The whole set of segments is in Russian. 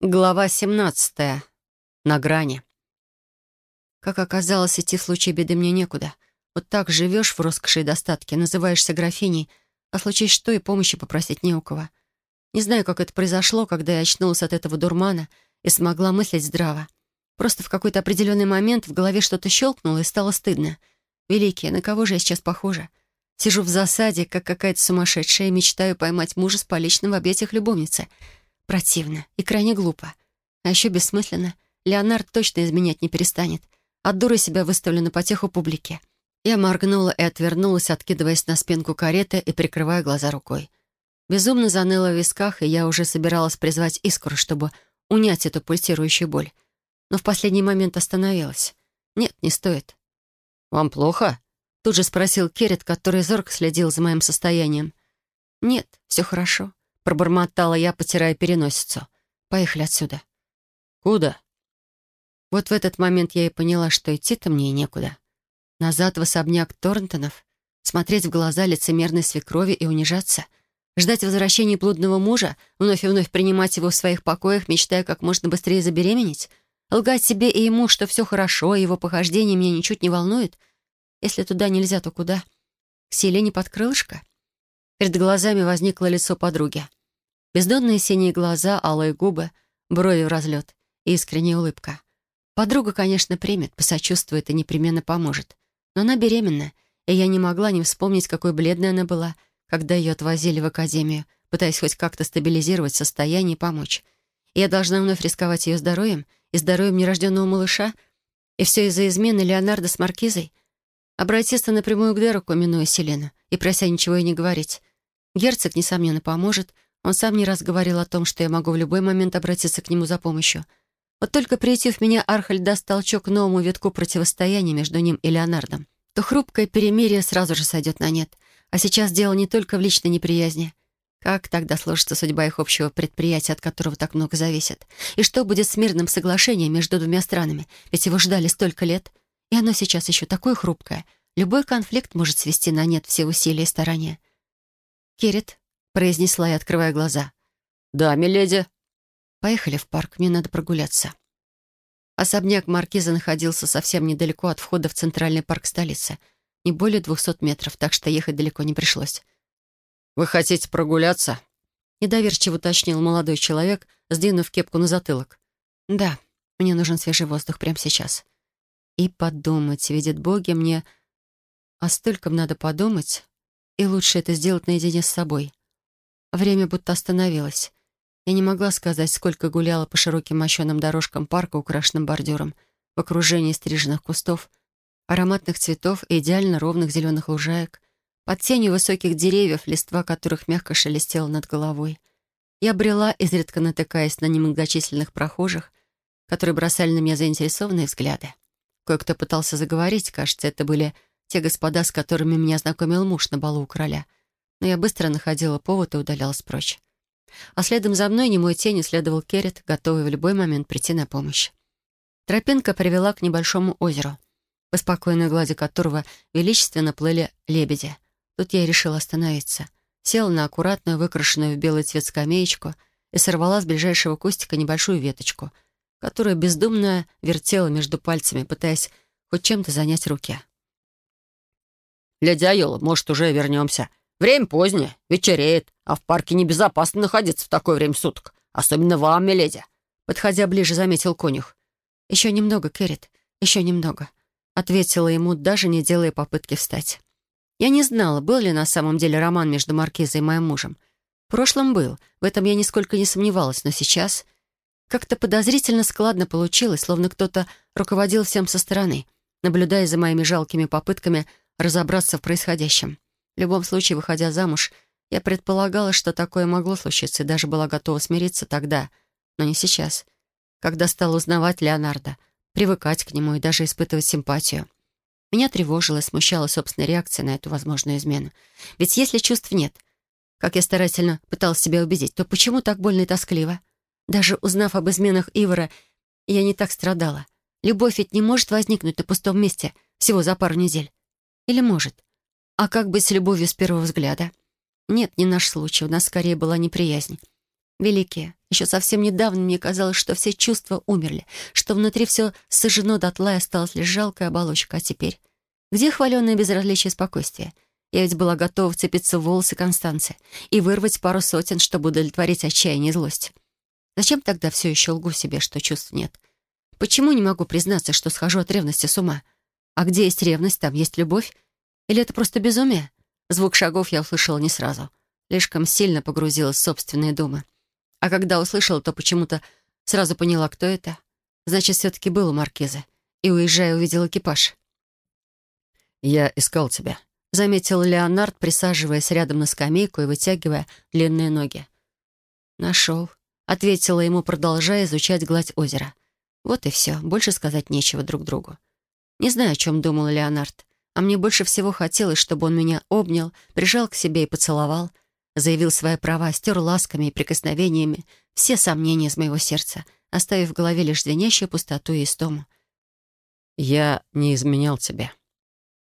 Глава 17. На грани. Как оказалось, идти в случае беды мне некуда. Вот так живешь в роскоши и достатке, называешься графиней, а случись что и помощи попросить не у кого. Не знаю, как это произошло, когда я очнулась от этого дурмана и смогла мыслить здраво. Просто в какой-то определенный момент в голове что-то щелкнуло и стало стыдно. Великие, на кого же я сейчас похожа? Сижу в засаде, как какая-то сумасшедшая, и мечтаю поймать мужа с поличным в объятиях любовницы — Противно и крайне глупо. А еще бессмысленно. Леонард точно изменять не перестанет. От дуры себя выставлю на потеху публике. Я моргнула и отвернулась, откидываясь на спинку кареты и прикрывая глаза рукой. Безумно заныло в висках, и я уже собиралась призвать искру, чтобы унять эту пульсирующую боль. Но в последний момент остановилась. Нет, не стоит. «Вам плохо?» Тут же спросил Керрит, который зорко следил за моим состоянием. «Нет, все хорошо. Пробормотала я, потирая переносицу. «Поехали отсюда». «Куда?» Вот в этот момент я и поняла, что идти-то мне и некуда. Назад в особняк Торнтонов, смотреть в глаза лицемерной свекрови и унижаться, ждать возвращения блудного мужа, вновь и вновь принимать его в своих покоях, мечтая как можно быстрее забеременеть, лгать себе и ему, что все хорошо, и его похождение меня ничуть не волнует. Если туда нельзя, то куда? К Селене под крылышко? Перед глазами возникло лицо подруги. Бездонные синие глаза, алые губы, брови в разлет и искренняя улыбка. Подруга, конечно, примет, посочувствует и непременно поможет. Но она беременна, и я не могла не вспомнить, какой бледной она была, когда ее отвозили в академию, пытаясь хоть как-то стабилизировать состояние и помочь. Я должна вновь рисковать ее здоровьем и здоровьем нерожденного малыша, и все из-за измены Леонардо с Маркизой. Обратиться напрямую к Дереку, минуя Селена, и прося ничего и не говорить. Герцог, несомненно, поможет — он сам не раз говорил о том, что я могу в любой момент обратиться к нему за помощью. Вот только прийти в меня, Архаль даст толчок новому витку противостояния между ним и Леонардом. То хрупкое перемирие сразу же сойдет на нет. А сейчас дело не только в личной неприязни. Как тогда сложится судьба их общего предприятия, от которого так много зависит? И что будет с мирным соглашением между двумя странами? Ведь его ждали столько лет. И оно сейчас еще такое хрупкое. Любой конфликт может свести на нет все усилия и старания. Керрит, произнесла я, открывая глаза. «Да, миледи». «Поехали в парк, мне надо прогуляться». Особняк маркиза находился совсем недалеко от входа в центральный парк столицы. Не более двухсот метров, так что ехать далеко не пришлось. «Вы хотите прогуляться?» Недоверчиво уточнил молодой человек, сдвинув кепку на затылок. «Да, мне нужен свежий воздух прямо сейчас». И подумать, видят боги, мне... А стольком надо подумать, и лучше это сделать наедине с собой. Время будто остановилось. Я не могла сказать, сколько гуляла по широким мощеным дорожкам парка, украшенным бордюром, в окружении стриженных кустов, ароматных цветов и идеально ровных зеленых лужаек, под тенью высоких деревьев, листва которых мягко шелестела над головой. Я брела, изредка натыкаясь на немногочисленных прохожих, которые бросали на меня заинтересованные взгляды. Кое-кто пытался заговорить, кажется, это были те господа, с которыми меня знакомил муж на балу у короля — но я быстро находила повод и удалялась прочь. А следом за мной немой тени следовал Керрит, готовый в любой момент прийти на помощь. Тропинка привела к небольшому озеру, по спокойной глади которого величественно плыли лебеди. Тут я решила остановиться. Села на аккуратную, выкрашенную в белый цвет скамеечку и сорвала с ближайшего кустика небольшую веточку, которую бездумно вертела между пальцами, пытаясь хоть чем-то занять руки. «Леди Айола, может, уже вернемся?» Время позднее, вечереет, а в парке небезопасно находиться в такое время суток. Особенно вам, миледи». Подходя ближе, заметил конюх. «Еще немного, Кэррит, еще немного», — ответила ему, даже не делая попытки встать. Я не знала, был ли на самом деле роман между Маркизой и моим мужем. В прошлом был, в этом я нисколько не сомневалась, но сейчас как-то подозрительно складно получилось, словно кто-то руководил всем со стороны, наблюдая за моими жалкими попытками разобраться в происходящем. В любом случае, выходя замуж, я предполагала, что такое могло случиться, и даже была готова смириться тогда, но не сейчас, когда стала узнавать Леонардо, привыкать к нему и даже испытывать симпатию. Меня тревожила и смущала собственная реакция на эту возможную измену. Ведь если чувств нет, как я старательно пыталась себя убедить, то почему так больно и тоскливо? Даже узнав об изменах Ивара, я не так страдала. Любовь ведь не может возникнуть на пустом месте всего за пару недель. Или может? А как быть с любовью с первого взгляда? Нет, не наш случай. У нас скорее была неприязнь. великие. Еще совсем недавно мне казалось, что все чувства умерли, что внутри все сожжено дотла и осталась лишь жалкая оболочка. А теперь? Где хваленное безразличие и спокойствие? Я ведь была готова вцепиться в волосы Констанции и вырвать пару сотен, чтобы удовлетворить отчаяние и злость. Зачем тогда все еще лгу себе, что чувств нет? Почему не могу признаться, что схожу от ревности с ума? А где есть ревность, там есть любовь? Или это просто безумие? Звук шагов я услышала не сразу. Слишком сильно погрузилась в собственные думы. А когда услышала, то почему-то сразу поняла, кто это. Значит, все-таки был у Маркиза. И, уезжая, увидел экипаж. «Я искал тебя», — заметил Леонард, присаживаясь рядом на скамейку и вытягивая длинные ноги. «Нашел», — ответила ему, продолжая изучать гладь озера. Вот и все, больше сказать нечего друг другу. Не знаю, о чем думал Леонард, а мне больше всего хотелось, чтобы он меня обнял, прижал к себе и поцеловал, заявил свои права, стер ласками и прикосновениями все сомнения из моего сердца, оставив в голове лишь звенящую пустоту и истому. «Я не изменял тебе».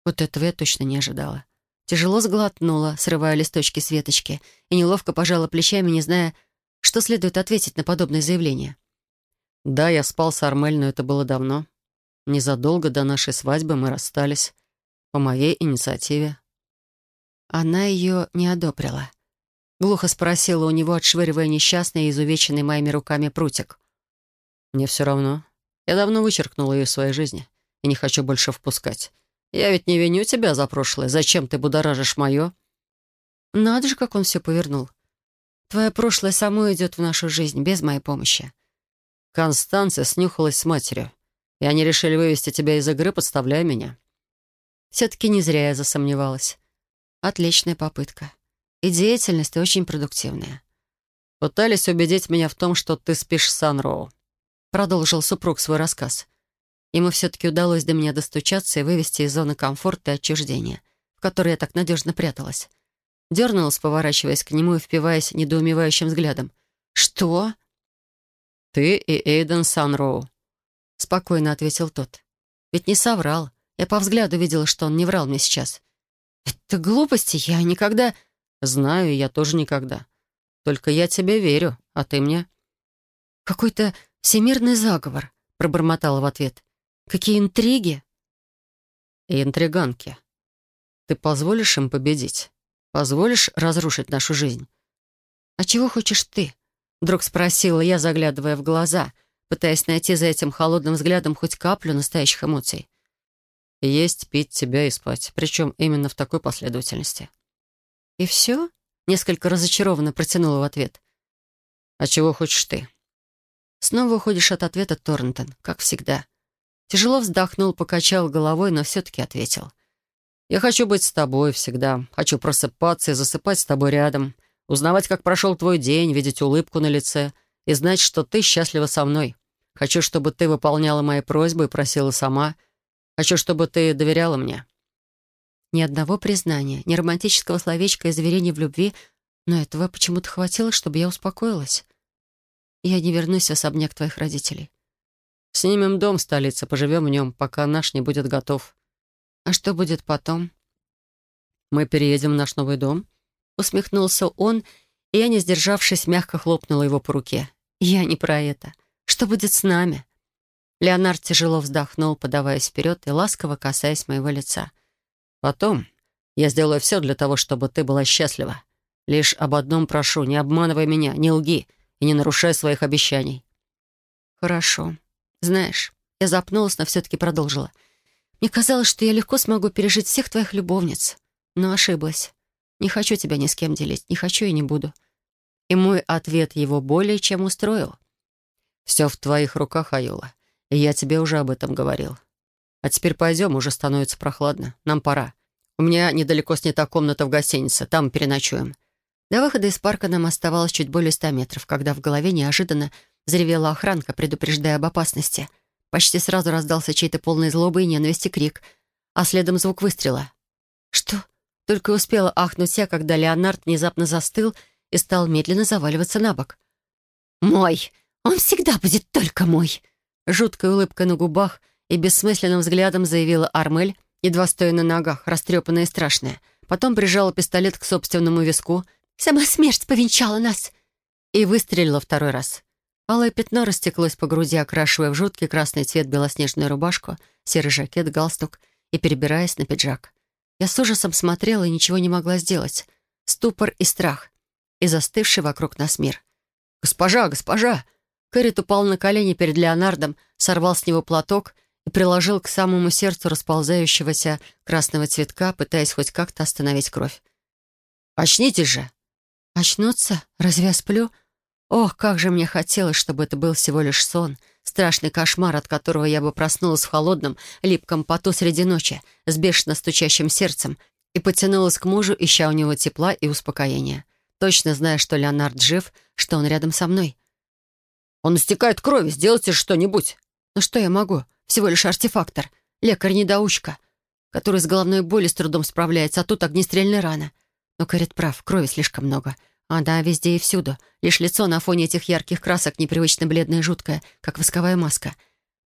Вот этого я точно не ожидала. Тяжело сглотнула, срывая листочки с веточки, и неловко пожала плечами, не зная, что следует ответить на подобное заявление. «Да, я спал с Армель, но это было давно. Незадолго до нашей свадьбы мы расстались. По моей инициативе». Она ее не одобрила. Глухо спросила у него, отшвыривая несчастный и изувеченный моими руками прутик. «Мне все равно. Я давно вычеркнула ее из своей жизни и не хочу больше впускать. Я ведь не виню тебя за прошлое. Зачем ты будоражишь мое?» Надо же, как он все повернул. Твое прошлое само идет в нашу жизнь, без моей помощи. Констанция снюхалась с матерью, и они решили вывести тебя из игры, подставляя меня. Все-таки не зря я засомневалась. Отличная попытка. И деятельность очень продуктивная. «Пытались убедить меня в том, что ты спишь с Санроу», — продолжил супруг свой рассказ. Ему все-таки удалось до меня достучаться и вывести из зоны комфорта и отчуждения, в которой я так надежно пряталась. Дернулась, поворачиваясь к нему и впиваясь недоумевающим взглядом. «Что?» «Ты и Эйден Санроу», — спокойно ответил тот. «Ведь не соврал. Я по взгляду видела, что он не врал мне сейчас. Это глупости, я никогда...» «Знаю, я тоже никогда. Только я тебе верю, а ты мне...» «Какой-то всемирный заговор», — пробормотала в ответ. «Какие интриги!» «И интриганки. Ты позволишь им победить? Позволишь разрушить нашу жизнь?» «А чего хочешь ты?» — вдруг спросила я, заглядывая в глаза, пытаясь найти за этим холодным взглядом хоть каплю настоящих эмоций. «Есть, пить, тебя и спать. Причем именно в такой последовательности». «И все?» — несколько разочарованно протянула в ответ. «А чего хочешь ты?» Снова уходишь от ответа, Торнтон, как всегда. Тяжело вздохнул, покачал головой, но все-таки ответил. «Я хочу быть с тобой всегда. Хочу просыпаться и засыпать с тобой рядом. Узнавать, как прошел твой день, видеть улыбку на лице и знать, что ты счастлива со мной. Хочу, чтобы ты выполняла мои просьбы и просила сама. Хочу, чтобы ты доверяла мне. Ни одного признания, ни романтического словечка и заверения в любви, но этого почему-то хватило, чтобы я успокоилась. Я не вернусь в особняк твоих родителей. Снимем дом в столице, поживем в нем, пока наш не будет готов. А что будет потом? Мы переедем в наш новый дом. Усмехнулся он, и я, не сдержавшись, мягко хлопнула его по руке. Я не про это. Что будет с нами? Леонард тяжело вздохнул, подаваясь вперед и ласково касаясь моего лица. Потом я сделаю все для того, чтобы ты была счастлива. Лишь об одном прошу, не обманывай меня, не лги и не нарушай своих обещаний». «Хорошо. Знаешь, я запнулась, но все-таки продолжила. Мне казалось, что я легко смогу пережить всех твоих любовниц, но ошиблась. Не хочу тебя ни с кем делить, не хочу и не буду». И мой ответ его более чем устроил. «Все в твоих руках, Аюла, я тебе уже об этом говорил. А теперь пойдем, уже становится прохладно. Нам пора. У меня недалеко снята комната в гостинице. Там переночуем». До выхода из парка нам оставалось чуть более ста метров, когда в голове неожиданно заревела охранка, предупреждая об опасности. Почти сразу раздался чей-то полный злобы и ненависти крик, а следом звук выстрела. «Что?» Только успела ахнуть я, когда Леонард внезапно застыл и стал медленно заваливаться на бок. «Мой! Он всегда будет только мой!» Жуткая улыбка на губах и бессмысленным взглядом заявила Армель, едва стоя на ногах, растрепанная и страшная. Потом прижала пистолет к собственному виску. «Сама смерть повенчала нас!» и выстрелила второй раз. Алое пятно растеклось по груди, окрашивая в жуткий красный цвет белоснежную рубашку, серый жакет, галстук и перебираясь на пиджак. Я с ужасом смотрела и ничего не могла сделать. Ступор и страх. И застывший вокруг нас мир. «Госпожа, госпожа!» Кэррит упал на колени перед Леонардом, сорвал с него платок и приложил к самому сердцу расползающегося красного цветка, пытаясь хоть как-то остановить кровь. «Очнитесь же!» «Очнуться? Разве я сплю?» Ох, как же мне хотелось, чтобы это был всего лишь сон, страшный кошмар, от которого я бы проснулась в холодном, липком поту среди ночи, с бешено стучащим сердцем, и потянулась к мужу, ища у него тепла и успокоения, точно зная, что Леонард жив, что он рядом со мной. «Он истекает крови, сделайте что-нибудь!» «Ну что я могу? Всего лишь артефактор, лекарь-недоучка, который с головной болью с трудом справляется, а тут огнестрельная рана. Но Кэрит прав, крови слишком много». Она везде и всюду. Лишь лицо на фоне этих ярких красок непривычно бледное и жуткое, как восковая маска.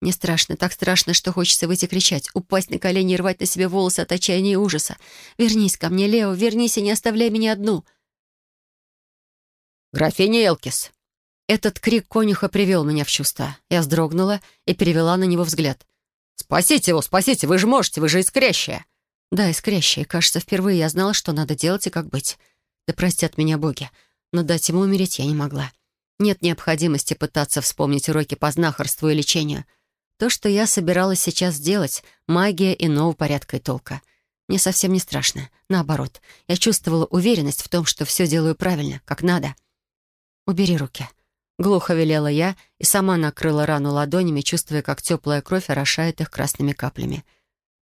Мне страшно, так страшно, что хочется выйти кричать, упасть на колени и рвать на себе волосы от отчаяния и ужаса. «Вернись ко мне, Лео, вернись и не оставляй меня одну!» «Графиня Элкис!» Этот крик конюха привел меня в чувство. Я вздрогнула и перевела на него взгляд. «Спасите его, спасите! Вы же можете, вы же искрящая!» «Да, искрящая. Кажется, впервые я знала, что надо делать и как быть. Да простят меня боги, но дать ему умереть я не могла. Нет необходимости пытаться вспомнить уроки по знахарству и лечению. То, что я собиралась сейчас сделать — магия иного порядка и толка. Мне совсем не страшно. Наоборот, я чувствовала уверенность в том, что все делаю правильно, как надо. «Убери руки». Глухо велела я и сама накрыла рану ладонями, чувствуя, как теплая кровь орошает их красными каплями.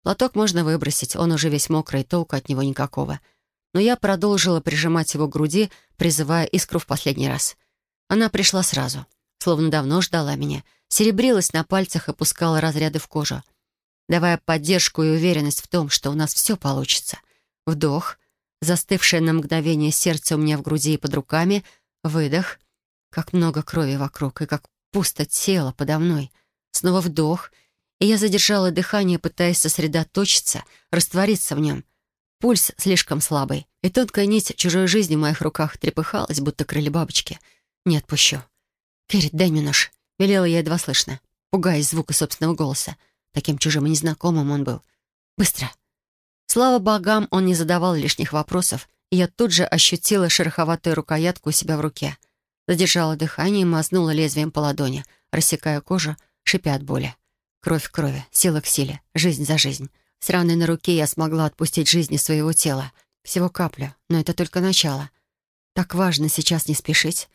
Платок можно выбросить, он уже весь мокрый, толку от него никакого — но я продолжила прижимать его к груди, призывая искру в последний раз. Она пришла сразу, словно давно ждала меня, серебрилась на пальцах и пускала разряды в кожу, давая поддержку и уверенность в том, что у нас все получится. Вдох, застывшее на мгновение сердце у меня в груди и под руками, выдох, как много крови вокруг и как пусто тело подо мной. Снова вдох, и я задержала дыхание, пытаясь сосредоточиться, раствориться в нем — Пульс слишком слабый, и тонкая нить чужой жизни в моих руках трепыхалась, будто крылья бабочки. Не отпущу. «Керрит, дай мне нож», — велела я едва слышно, пугаясь звука собственного голоса. Таким чужим и незнакомым он был. «Быстро!» Слава богам, он не задавал лишних вопросов, и я тут же ощутила шероховатую рукоятку у себя в руке. Задержала дыхание и мазнула лезвием по ладони, рассекая кожу, шипя от боли. Кровь в крови, сила к силе, жизнь за жизнь. С раной на руке я смогла отпустить жизни своего тела. Всего каплю, но это только начало. Так важно сейчас не спешить.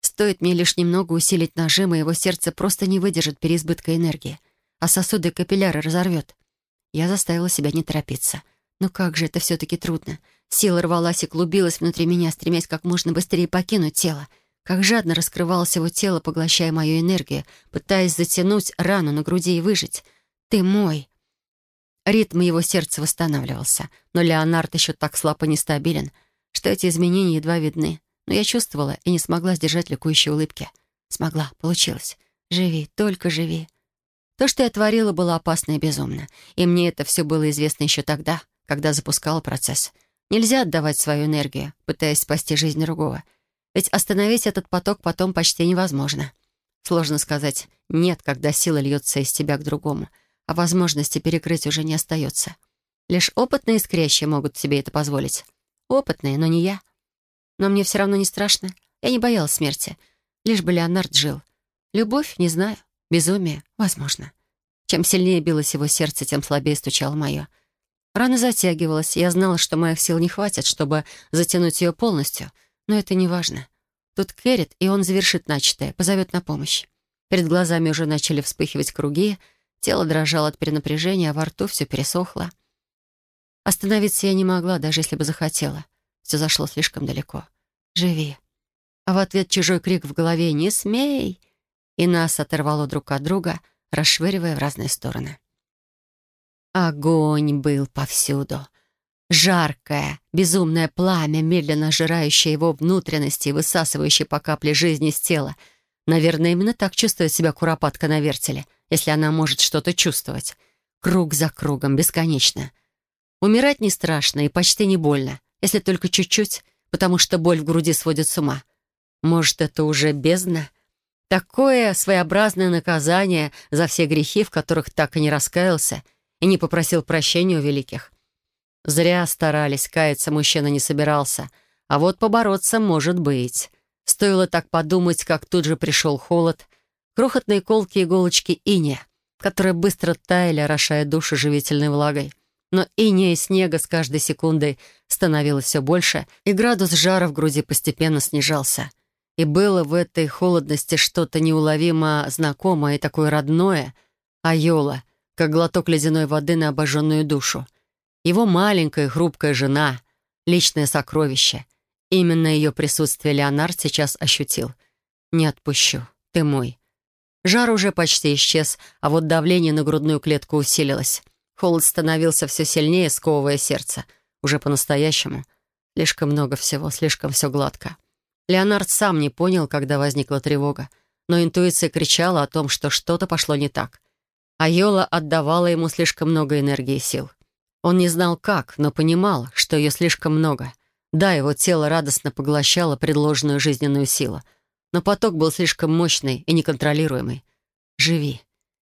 Стоит мне лишь немного усилить нажим, и его сердце просто не выдержит переизбытка энергии, а сосуды капилляры разорвет. Я заставила себя не торопиться. Но как же это все-таки трудно. Сила рвалась и клубилась внутри меня, стремясь как можно быстрее покинуть тело. Как жадно раскрывалось его тело, поглощая мою энергию, пытаясь затянуть рану на груди и выжить. «Ты мой!» Ритм его сердца восстанавливался, но Леонард еще так слаб и нестабилен, что эти изменения едва видны. Но я чувствовала и не смогла сдержать ликующей улыбки. Смогла, получилось. Живи, только живи. То, что я творила, было опасно и безумно. И мне это все было известно еще тогда, когда запускала процесс. Нельзя отдавать свою энергию, пытаясь спасти жизнь другого. Ведь остановить этот поток потом почти невозможно. Сложно сказать «нет», когда сила льется из тебя к другому — а возможности перекрыть уже не остается. Лишь опытные искрящие могут себе это позволить. Опытные, но не я. Но мне все равно не страшно. Я не боялась смерти. Лишь бы Леонард жил. Любовь? Не знаю. Безумие? Возможно. Чем сильнее билось его сердце, тем слабее стучало мое. Рана затягивалась. Я знала, что моих сил не хватит, чтобы затянуть ее полностью. Но это не важно. Тут Кэррит, и он завершит начатое, позовет на помощь. Перед глазами уже начали вспыхивать круги, Тело дрожало от перенапряжения, а во рту все пересохло. Остановиться я не могла, даже если бы захотела. Все зашло слишком далеко. «Живи!» А в ответ чужой крик в голове «Не смей!» И нас оторвало друг от друга, расшвыривая в разные стороны. Огонь был повсюду. Жаркое, безумное пламя, медленно сжирающее его внутренности и высасывающее по капле жизни из тела. Наверное, именно так чувствует себя куропатка на вертеле — если она может что-то чувствовать. Круг за кругом, бесконечно. Умирать не страшно и почти не больно, если только чуть-чуть, потому что боль в груди сводит с ума. Может, это уже бездна? Такое своеобразное наказание за все грехи, в которых так и не раскаялся и не попросил прощения у великих. Зря старались, каяться мужчина не собирался. А вот побороться может быть. Стоило так подумать, как тут же пришел холод, крохотные колки иголочки иния, которые быстро таяли, орошая душу живительной влагой. Но иния и снега с каждой секундой становилось все больше, и градус жара в груди постепенно снижался. И было в этой холодности что-то неуловимо знакомое и такое родное — Айола, как глоток ледяной воды на обожженную душу. Его маленькая хрупкая жена, личное сокровище. Именно ее присутствие Леонард сейчас ощутил. «Не отпущу. Ты мой». Жар уже почти исчез, а вот давление на грудную клетку усилилось. Холод становился все сильнее, сковывая сердце. Уже по-настоящему. Слишком много всего, слишком все гладко. Леонард сам не понял, когда возникла тревога, но интуиция кричала о том, что что-то пошло не так. А Йола отдавала ему слишком много энергии и сил. Он не знал как, но понимал, что ее слишком много. Да, его тело радостно поглощало предложенную жизненную силу, но поток был слишком мощный и неконтролируемый. «Живи».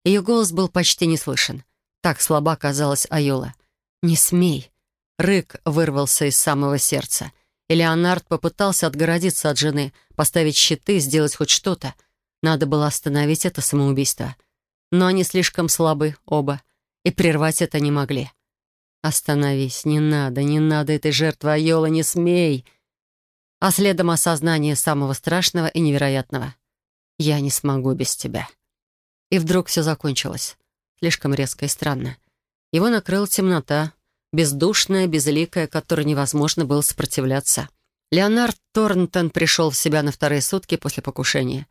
Ее голос был почти не слышен. Так слаба казалась Айола. «Не смей». Рык вырвался из самого сердца. И Леонард попытался отгородиться от жены, поставить щиты, сделать хоть что-то. Надо было остановить это самоубийство. Но они слишком слабы, оба, и прервать это не могли. «Остановись, не надо, не надо этой жертвы, Айола, не смей!» А следом осознание самого страшного и невероятного. «Я не смогу без тебя». И вдруг все закончилось. Слишком резко и странно. Его накрыла темнота, бездушная, безликая, которой невозможно было сопротивляться. Леонард Торнтон пришел в себя на вторые сутки после покушения.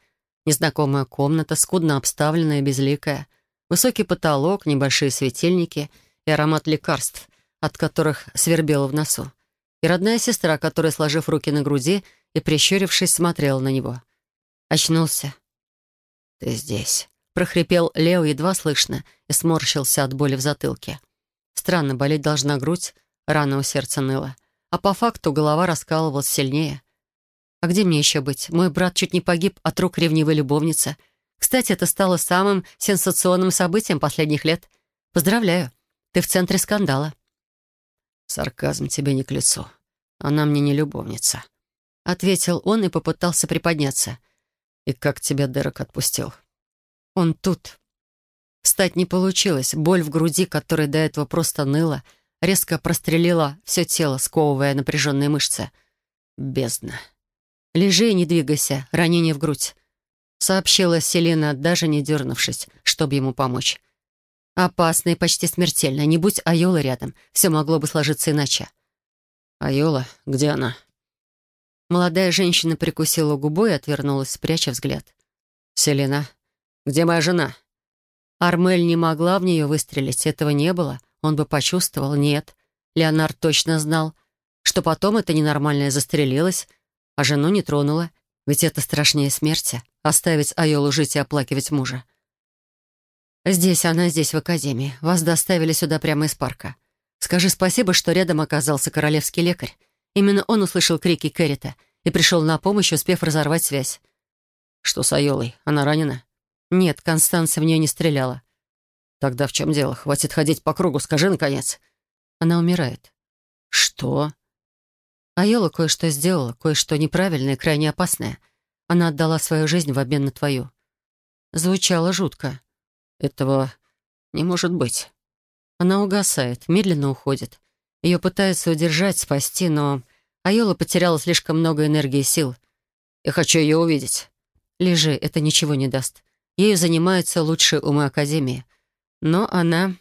Незнакомая комната, скудно обставленная, безликая. Высокий потолок, небольшие светильники и аромат лекарств, от которых свербело в носу. И родная сестра, которая, сложив руки на груди и прищурившись, смотрела на него. Очнулся. «Ты здесь», прохрипел Лео едва слышно и сморщился от боли в затылке. Странно, болеть должна грудь, рана у сердца ныла. А по факту голова раскалывалась сильнее. А где мне еще быть? Мой брат чуть не погиб от рук ревнивой любовницы. Кстати, это стало самым сенсационным событием последних лет. Поздравляю, ты в центре скандала. Сарказм тебе не к лицу. Она мне не любовница. Ответил он и попытался приподняться. И как тебя Дерек отпустил? Он тут. Встать не получилось. Боль в груди, которая до этого просто ныла, резко прострелила все тело, сковывая напряженные мышцы. Бездна. «Лежи и не двигайся. Ранение в грудь», — сообщила Селена, даже не дернувшись, чтобы ему помочь. «Опасно и почти смертельно. Не будь Айола рядом. Все могло бы сложиться иначе». «Айола? Где она?» Молодая женщина прикусила губу и отвернулась, пряча взгляд. «Селена, где моя жена?» Армель не могла в нее выстрелить, этого не было. Он бы почувствовал, нет. Леонард точно знал, что потом это ненормальное застрелилось, а жену не тронула. Ведь это страшнее смерти — оставить Айолу жить и оплакивать мужа. «Здесь она, здесь, в академии. Вас доставили сюда прямо из парка. Скажи спасибо, что рядом оказался королевский лекарь. Именно он услышал крики Кэррита и пришел на помощь, успев разорвать связь. «Что с Айолой? Она ранена?» Нет, Констанция в нее не стреляла. Тогда в чем дело? Хватит ходить по кругу, скажи наконец. Она умирает. Что? Айола кое-что сделала, кое-что неправильное и крайне опасное. Она отдала свою жизнь в обмен на твою. Звучало жутко. Этого не может быть. Она угасает, медленно уходит. Ее пытаются удержать, спасти, но Айола потеряла слишком много энергии и сил. Я хочу ее увидеть. Лежи, это ничего не даст. Ею занимаются лучшие умы Академии. Но она...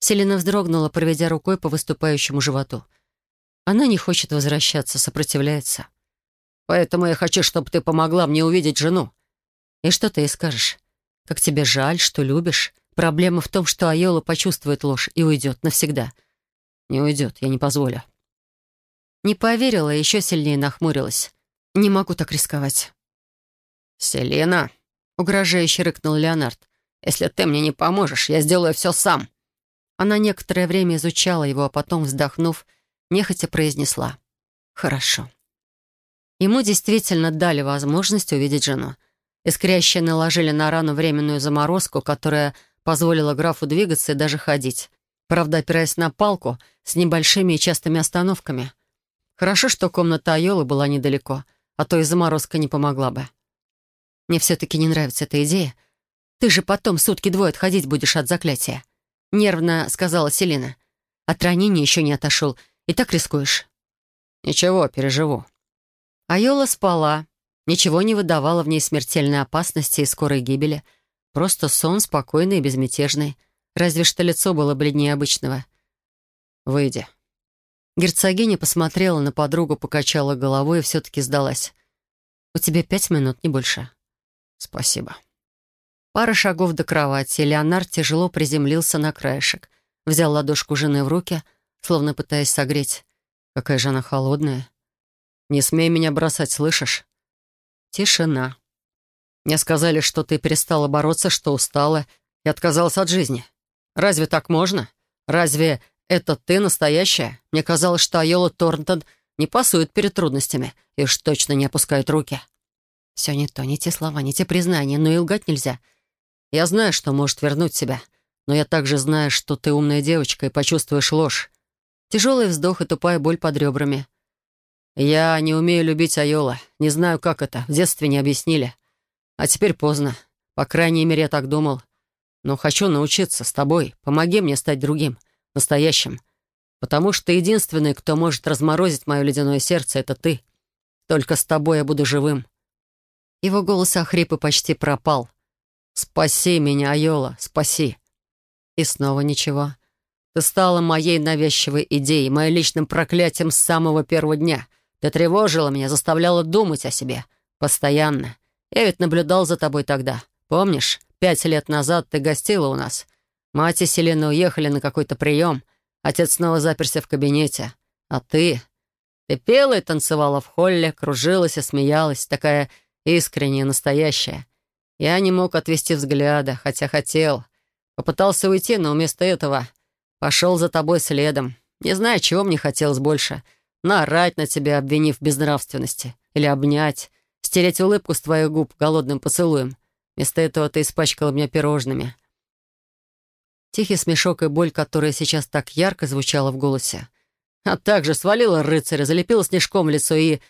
Селена вздрогнула, проведя рукой по выступающему животу. Она не хочет возвращаться, сопротивляется. «Поэтому я хочу, чтобы ты помогла мне увидеть жену». «И что ты ей скажешь? Как тебе жаль, что любишь? Проблема в том, что Айола почувствует ложь и уйдет навсегда». «Не уйдет, я не позволю». Не поверила еще сильнее нахмурилась. «Не могу так рисковать». «Селена», Угрожающе рыкнул Леонард. «Если ты мне не поможешь, я сделаю все сам». Она некоторое время изучала его, а потом, вздохнув, нехотя произнесла. «Хорошо». Ему действительно дали возможность увидеть жену. Искрящие наложили на рану временную заморозку, которая позволила графу двигаться и даже ходить. Правда, опираясь на палку с небольшими и частыми остановками. Хорошо, что комната Айолы была недалеко, а то и заморозка не помогла бы. Мне все-таки не нравится эта идея. Ты же потом сутки двое отходить будешь от заклятия. Нервно сказала Селина. От ранения еще не отошел. И так рискуешь. Ничего, переживу. Айола спала. Ничего не выдавало в ней смертельной опасности и скорой гибели. Просто сон спокойный и безмятежный. Разве что лицо было бледнее обычного. «Выйди». Герцогиня посмотрела на подругу, покачала головой и все-таки сдалась. «У тебя пять минут, не больше». «Спасибо». Пара шагов до кровати, Леонард тяжело приземлился на краешек. Взял ладошку жены в руки, словно пытаясь согреть. Какая же она холодная. «Не смей меня бросать, слышишь?» Тишина. Мне сказали, что ты перестала бороться, что устала и отказалась от жизни. Разве так можно? Разве это ты настоящая? Мне казалось, что Айола Торнтон не пасует перед трудностями и уж точно не опускает руки. Все не то, не те слова, не те признания, но и лгать нельзя. Я знаю, что может вернуть себя, но я также знаю, что ты умная девочка и почувствуешь ложь. Тяжелый вздох и тупая боль под ребрами. Я не умею любить Айола. Не знаю, как это. В детстве не объяснили. А теперь поздно. По крайней мере, я так думал. Но хочу научиться с тобой. Помоги мне стать другим, настоящим. Потому что единственный, кто может разморозить мое ледяное сердце, это ты. Только с тобой я буду живым. Его голос охрип и почти пропал. «Спаси меня, Айола, спаси!» И снова ничего. Ты стала моей навязчивой идеей, моим личным проклятием с самого первого дня. Ты тревожила меня, заставляла думать о себе. Постоянно. Я ведь наблюдал за тобой тогда. Помнишь, пять лет назад ты гостила у нас. Мать и Селена уехали на какой-то прием. Отец снова заперся в кабинете. А ты... Ты пела и танцевала в холле, кружилась и смеялась, такая искренняя, настоящая. Я не мог отвести взгляда, хотя хотел. Попытался уйти, но вместо этого пошел за тобой следом. Не знаю, чего мне хотелось больше. Наорать на тебя, обвинив в безнравственности. Или обнять, стереть улыбку с твоих губ голодным поцелуем. Вместо этого ты испачкала меня пирожными. Тихий смешок и боль, которая сейчас так ярко звучала в голосе. А также свалила рыцаря, залепила снежком лицо и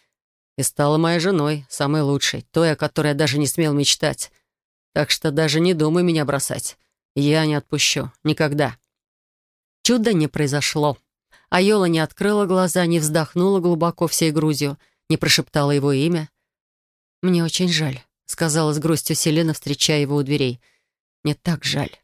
и стала моей женой, самой лучшей, той, о которой я даже не смел мечтать. Так что даже не думай меня бросать. Я не отпущу. Никогда. Чудо не произошло. Айола не открыла глаза, не вздохнула глубоко всей грудью, не прошептала его имя. «Мне очень жаль», — сказала с грустью Селена, встречая его у дверей. «Мне так жаль».